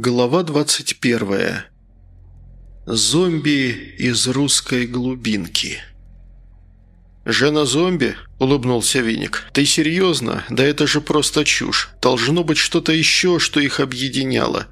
Глава 21. Зомби из русской глубинки. «Жена-зомби?» – улыбнулся Виник. «Ты серьезно? Да это же просто чушь. Должно быть что-то еще, что их объединяло».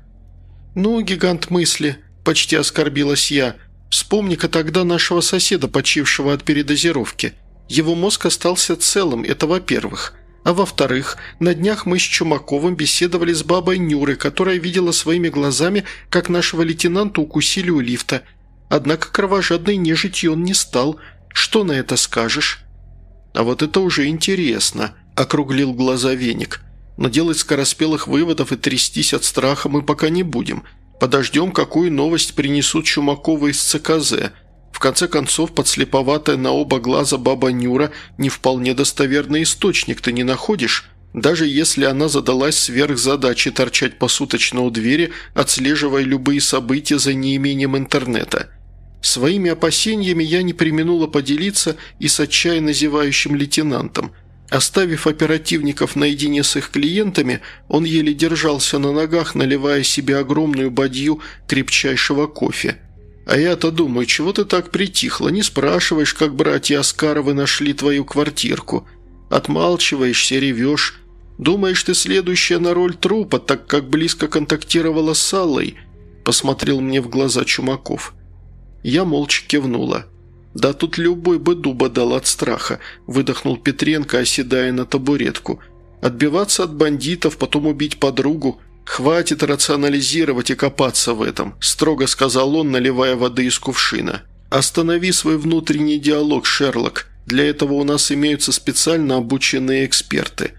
«Ну, гигант мысли», – почти оскорбилась я. «Вспомни-ка тогда нашего соседа, почившего от передозировки. Его мозг остался целым, это во-первых. А во-вторых, на днях мы с Чумаковым беседовали с бабой Нюрой, которая видела своими глазами, как нашего лейтенанта укусили у лифта. Однако кровожадной нежитью он не стал. Что на это скажешь?» «А вот это уже интересно», – округлил глаза веник. «Но делать скороспелых выводов и трястись от страха мы пока не будем. Подождем, какую новость принесут Чумаковы из ЦКЗ». В конце концов, подслеповатая на оба глаза баба Нюра не вполне достоверный источник, ты не находишь? Даже если она задалась сверхзадачей торчать посуточно у двери, отслеживая любые события за неимением интернета. Своими опасениями я не применула поделиться и с отчаянно зевающим лейтенантом. Оставив оперативников наедине с их клиентами, он еле держался на ногах, наливая себе огромную бадью крепчайшего кофе – а я-то думаю, чего ты так притихла? Не спрашиваешь, как братья Оскаровы нашли твою квартирку. Отмалчиваешься, ревешь. Думаешь, ты следующая на роль трупа, так как близко контактировала с Аллой?» Посмотрел мне в глаза Чумаков. Я молча кивнула. «Да тут любой бы дуба дал от страха», – выдохнул Петренко, оседая на табуретку. «Отбиваться от бандитов, потом убить подругу. «Хватит рационализировать и копаться в этом», – строго сказал он, наливая воды из кувшина. «Останови свой внутренний диалог, Шерлок. Для этого у нас имеются специально обученные эксперты».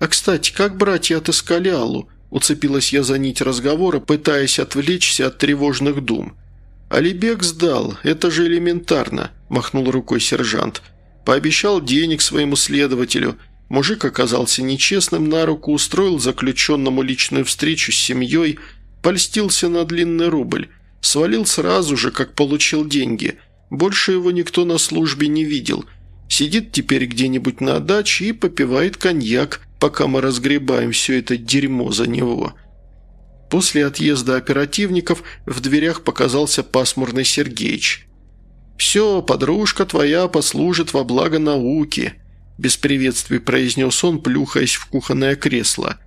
«А, кстати, как братья отыскали Аллу?» – уцепилась я за нить разговора, пытаясь отвлечься от тревожных дум. «Алибек сдал, это же элементарно», – махнул рукой сержант. «Пообещал денег своему следователю – Мужик оказался нечестным на руку, устроил заключенному личную встречу с семьей, польстился на длинный рубль, свалил сразу же, как получил деньги. Больше его никто на службе не видел. Сидит теперь где-нибудь на даче и попивает коньяк, пока мы разгребаем все это дерьмо за него. После отъезда оперативников в дверях показался пасмурный Сергеич. «Все, подружка твоя послужит во благо науки», без приветствий произнес он, плюхаясь в кухонное кресло.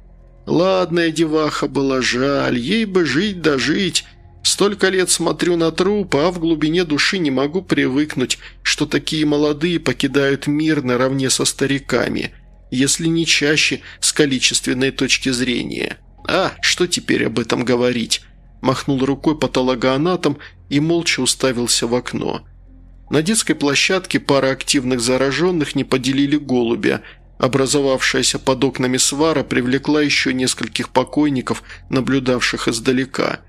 «Ладная деваха была, жаль, ей бы жить да жить. Столько лет смотрю на труп, а в глубине души не могу привыкнуть, что такие молодые покидают мир наравне со стариками, если не чаще с количественной точки зрения. А, что теперь об этом говорить?» Махнул рукой патологоанатом и молча уставился в окно. На детской площадке пара активных зараженных не поделили голубя. Образовавшаяся под окнами свара привлекла еще нескольких покойников, наблюдавших издалека.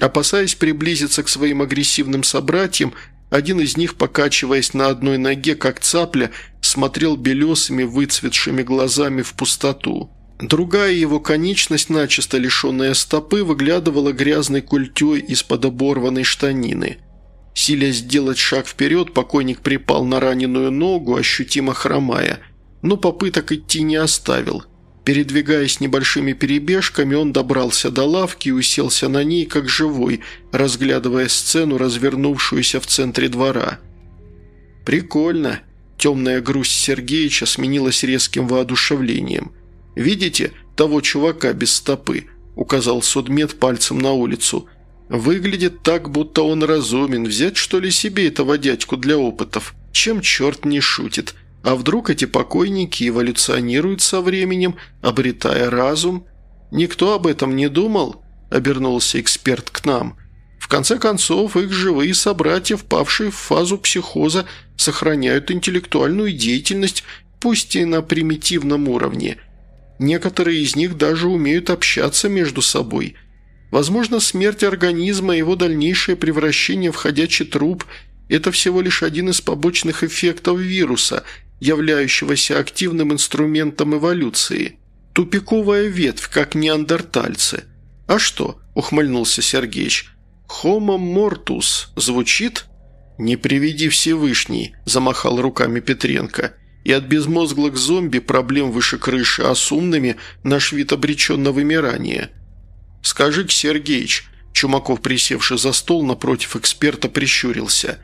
Опасаясь приблизиться к своим агрессивным собратьям, один из них, покачиваясь на одной ноге, как цапля, смотрел белесыми выцветшими глазами в пустоту. Другая его конечность, начисто лишенная стопы, выглядывала грязной культей из-под оборванной штанины. Силя сделать шаг вперед, покойник припал на раненую ногу, ощутимо хромая, но попыток идти не оставил. Передвигаясь небольшими перебежками, он добрался до лавки и уселся на ней, как живой, разглядывая сцену, развернувшуюся в центре двора. «Прикольно!» Темная грусть Сергеича сменилась резким воодушевлением. «Видите того чувака без стопы?» – указал судмед пальцем на улицу. Выглядит так, будто он разумен. Взять, что ли, себе этого дядьку для опытов? Чем черт не шутит? А вдруг эти покойники эволюционируют со временем, обретая разум? Никто об этом не думал?» – обернулся эксперт к нам. «В конце концов, их живые собратья, впавшие в фазу психоза, сохраняют интеллектуальную деятельность, пусть и на примитивном уровне. Некоторые из них даже умеют общаться между собой – Возможно, смерть организма и его дальнейшее превращение в ходячий труп – это всего лишь один из побочных эффектов вируса, являющегося активным инструментом эволюции. Тупиковая ветвь, как неандертальцы. «А что?» – ухмыльнулся Сергеич. «Homo mortus» звучит?» «Не приведи Всевышний», – замахал руками Петренко. «И от безмозглых зомби проблем выше крыши, а с умными наш вид обречен на вымирание». «Скажи-ка, Сергеич», Чумаков, присевший за стол напротив эксперта, прищурился.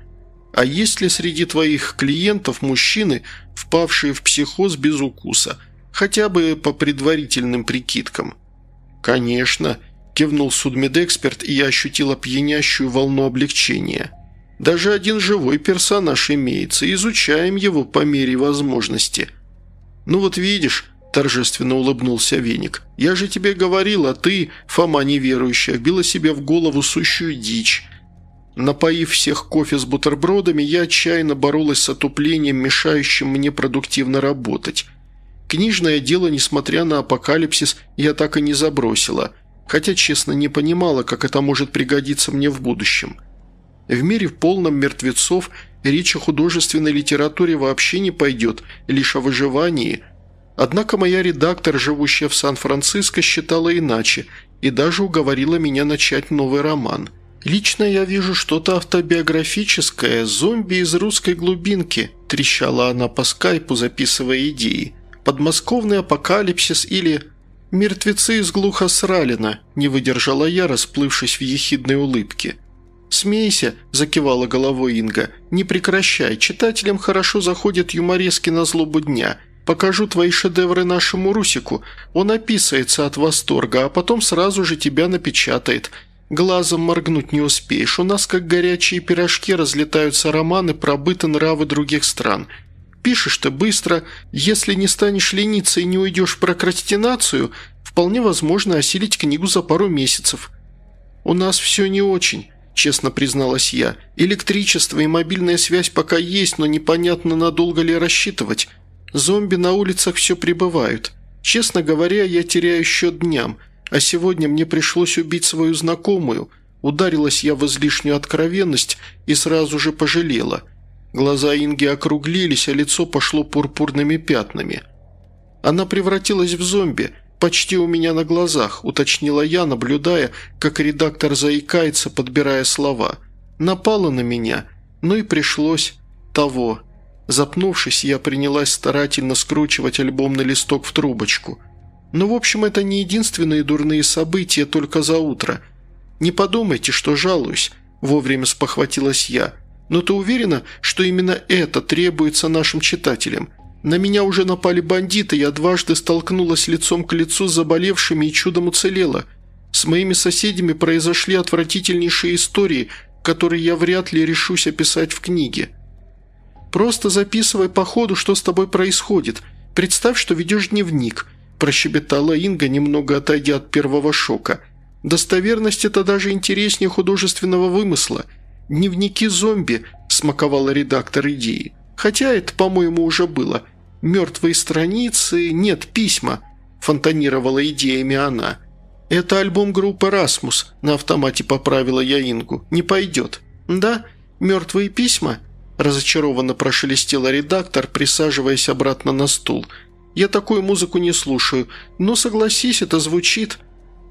«А есть ли среди твоих клиентов мужчины, впавшие в психоз без укуса? Хотя бы по предварительным прикидкам?» «Конечно», – кивнул судмедэксперт, и я ощутил опьянящую волну облегчения. «Даже один живой персонаж имеется, изучаем его по мере возможности». «Ну вот видишь», – торжественно улыбнулся Веник, – «я же тебе говорил, а ты, Фома неверующая, вбила себе в голову сущую дичь». Напоив всех кофе с бутербродами, я отчаянно боролась с отуплением, мешающим мне продуктивно работать. Книжное дело, несмотря на апокалипсис, я так и не забросила, хотя, честно, не понимала, как это может пригодиться мне в будущем. В мире в полном мертвецов речь о художественной литературе вообще не пойдет, лишь о выживании. Однако моя редактор, живущая в Сан-Франциско, считала иначе и даже уговорила меня начать новый роман. «Лично я вижу что-то автобиографическое, зомби из русской глубинки», трещала она по скайпу, записывая идеи. «Подмосковный апокалипсис или «Мертвецы из Глухосралина», – не выдержала я, расплывшись в ехидной улыбке. «Смейся», – закивала головой Инга. «Не прекращай, читателям хорошо заходят юморески на злобу дня. Покажу твои шедевры нашему Русику. Он описается от восторга, а потом сразу же тебя напечатает. Глазом моргнуть не успеешь. У нас, как горячие пирожки, разлетаются романы про быт и нравы других стран». Пишешь ты быстро. Если не станешь лениться и не уйдешь в прокрастинацию, вполне возможно осилить книгу за пару месяцев. У нас все не очень, честно призналась я. Электричество и мобильная связь пока есть, но непонятно, надолго ли рассчитывать. Зомби на улицах все прибывают. Честно говоря, я теряю счет дням, а сегодня мне пришлось убить свою знакомую. Ударилась я в излишнюю откровенность и сразу же пожалела – Глаза Инги округлились, а лицо пошло пурпурными пятнами. «Она превратилась в зомби, почти у меня на глазах», – уточнила я, наблюдая, как редактор заикается, подбирая слова. «Напала на меня, ну и пришлось того». Запнувшись, я принялась старательно скручивать альбомный листок в трубочку. «Ну, в общем, это не единственные дурные события только за утро. Не подумайте, что жалуюсь», – вовремя спохватилась я – но ты уверена, что именно это требуется нашим читателям? На меня уже напали бандиты, я дважды столкнулась лицом к лицу с заболевшими и чудом уцелела. С моими соседями произошли отвратительнейшие истории, которые я вряд ли решусь описать в книге. Просто записывай по ходу, что с тобой происходит. Представь, что ведешь дневник», – прощебетала Инга, немного отойдя от первого шока. «Достоверность – это даже интереснее художественного вымысла – «Дневники зомби», – смаковала редактор идеи. «Хотя это, по-моему, уже было. Мертвые страницы, нет, письма», – фонтанировала идеями она. «Это альбом группы «Расмус», – на автомате поправила я Ингу. «Не пойдет». «Да? Мертвые письма?» – разочарованно прошелестела редактор, присаживаясь обратно на стул. «Я такую музыку не слушаю, но согласись, это звучит...»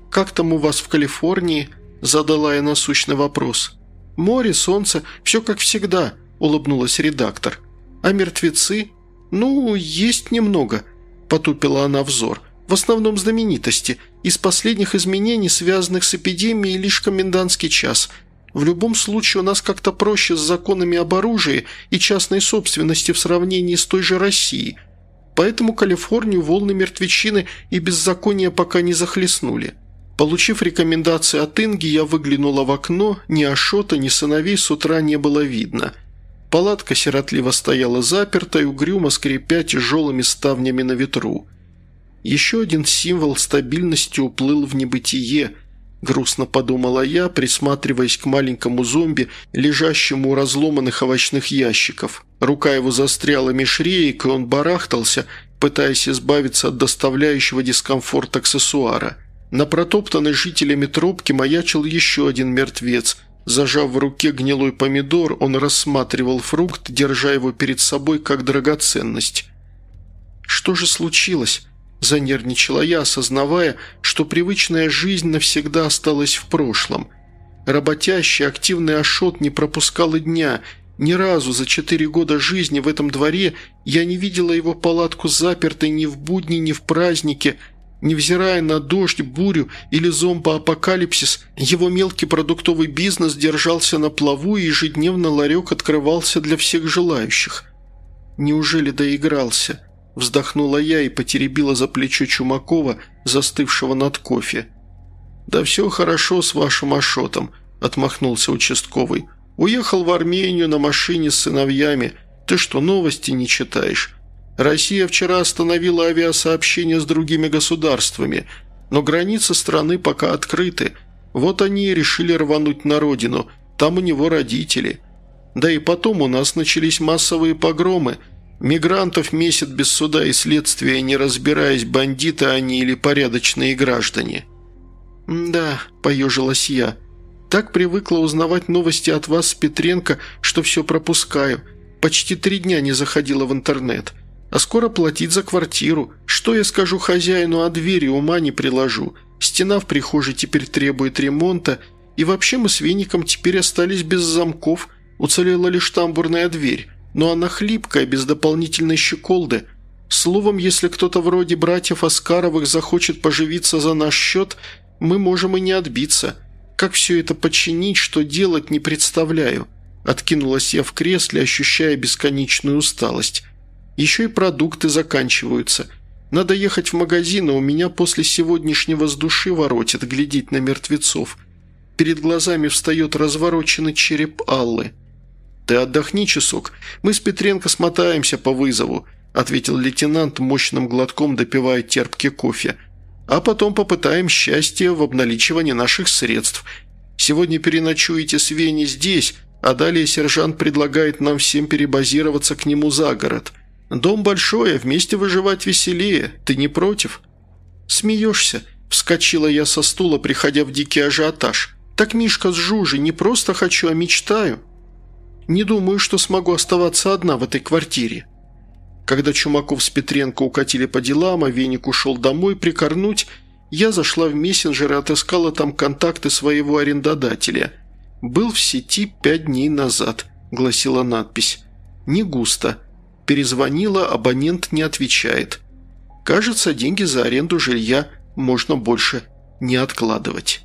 «Как там у вас в Калифорнии?» – задала я насущный вопрос. «Море, солнце, все как всегда», – улыбнулась редактор. «А мертвецы?» «Ну, есть немного», – потупила она взор. «В основном знаменитости. Из последних изменений, связанных с эпидемией, лишь комендантский час. В любом случае у нас как-то проще с законами об оружии и частной собственности в сравнении с той же Россией. Поэтому Калифорнию волны мертвечины и беззакония пока не захлестнули». Получив рекомендации от Инги, я выглянула в окно, ни Ашота, ни сыновей с утра не было видно. Палатка сиротливо стояла заперта и угрюмо скрипя тяжелыми ставнями на ветру. Еще один символ стабильности уплыл в небытие, грустно подумала я, присматриваясь к маленькому зомби, лежащему у разломанных овощных ящиков. Рука его застряла меж реек, и он барахтался, пытаясь избавиться от доставляющего дискомфорт аксессуара – на протоптанной жителями тропки маячил еще один мертвец. Зажав в руке гнилой помидор, он рассматривал фрукт, держа его перед собой как драгоценность. «Что же случилось?» – занервничала я, осознавая, что привычная жизнь навсегда осталась в прошлом. Работящий, активный Ашот не пропускал и дня. Ни разу за четыре года жизни в этом дворе я не видела его палатку запертой ни в будни, ни в празднике – Невзирая на дождь, бурю или зомбоапокалипсис, его мелкий продуктовый бизнес держался на плаву и ежедневно ларек открывался для всех желающих. Неужели доигрался? Вздохнула я и потеребила за плечо Чумакова, застывшего над кофе. «Да все хорошо с вашим Ашотом», – отмахнулся участковый. «Уехал в Армению на машине с сыновьями. Ты что, новости не читаешь? Россия вчера остановила авиасообщение с другими государствами, но границы страны пока открыты. Вот они и решили рвануть на родину, там у него родители. Да и потом у нас начались массовые погромы. Мигрантов месят без суда и следствия, не разбираясь, бандиты они или порядочные граждане». «Да», – поежилась я, – «так привыкла узнавать новости от вас Петренко, что все пропускаю. Почти три дня не заходила в интернет». А скоро платить за квартиру. Что я скажу хозяину, а двери ума не приложу. Стена в прихожей теперь требует ремонта. И вообще мы с веником теперь остались без замков. Уцелела лишь тамбурная дверь. Но она хлипкая, без дополнительной щеколды. Словом, если кто-то вроде братьев Оскаровых захочет поживиться за наш счет, мы можем и не отбиться. Как все это починить, что делать, не представляю». Откинулась я в кресле, ощущая бесконечную усталость. Еще и продукты заканчиваются. Надо ехать в магазин, а у меня после сегодняшнего с души воротит глядеть на мертвецов. Перед глазами встает развороченный череп Аллы. «Ты отдохни часок, мы с Петренко смотаемся по вызову», ответил лейтенант, мощным глотком допивая терпкий кофе. «А потом попытаем счастье в обналичивании наших средств. Сегодня переночуете с Вени здесь, а далее сержант предлагает нам всем перебазироваться к нему за город». Дом большой, а вместе выживать веселее. Ты не против?» «Смеешься?» – вскочила я со стула, приходя в дикий ажиотаж. «Так, Мишка, с Жужей, не просто хочу, а мечтаю. Не думаю, что смогу оставаться одна в этой квартире». Когда Чумаков с Петренко укатили по делам, а Веник ушел домой прикорнуть, я зашла в мессенджер и отыскала там контакты своего арендодателя. «Был в сети пять дней назад», – гласила надпись. «Не густо». Перезвонила, абонент не отвечает. Кажется, деньги за аренду жилья можно больше не откладывать.